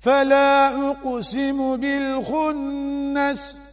فلا أقسم بالخنس